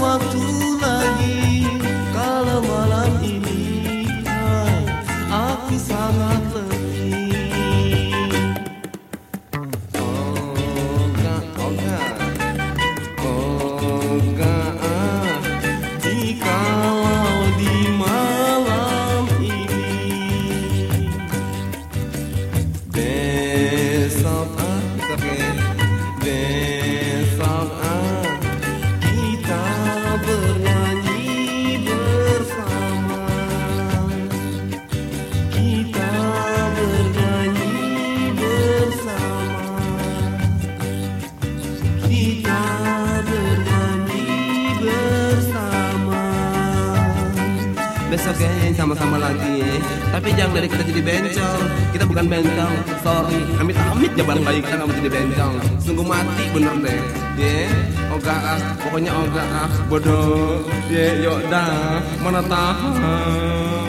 waktu lagi Kalau malam ini Aku sangat Besok ya sama-sama lagi. Tapi jangan dari kita jadi bencong. Kita bukan bencong Sorry. Amit-amit ya bang bayi kita gak mau jadi bencong. Sungguh mati bener deh. Ya Oga ah. Pokoknya oga ah. Bodoh. Ya yuk dah. Mana tahan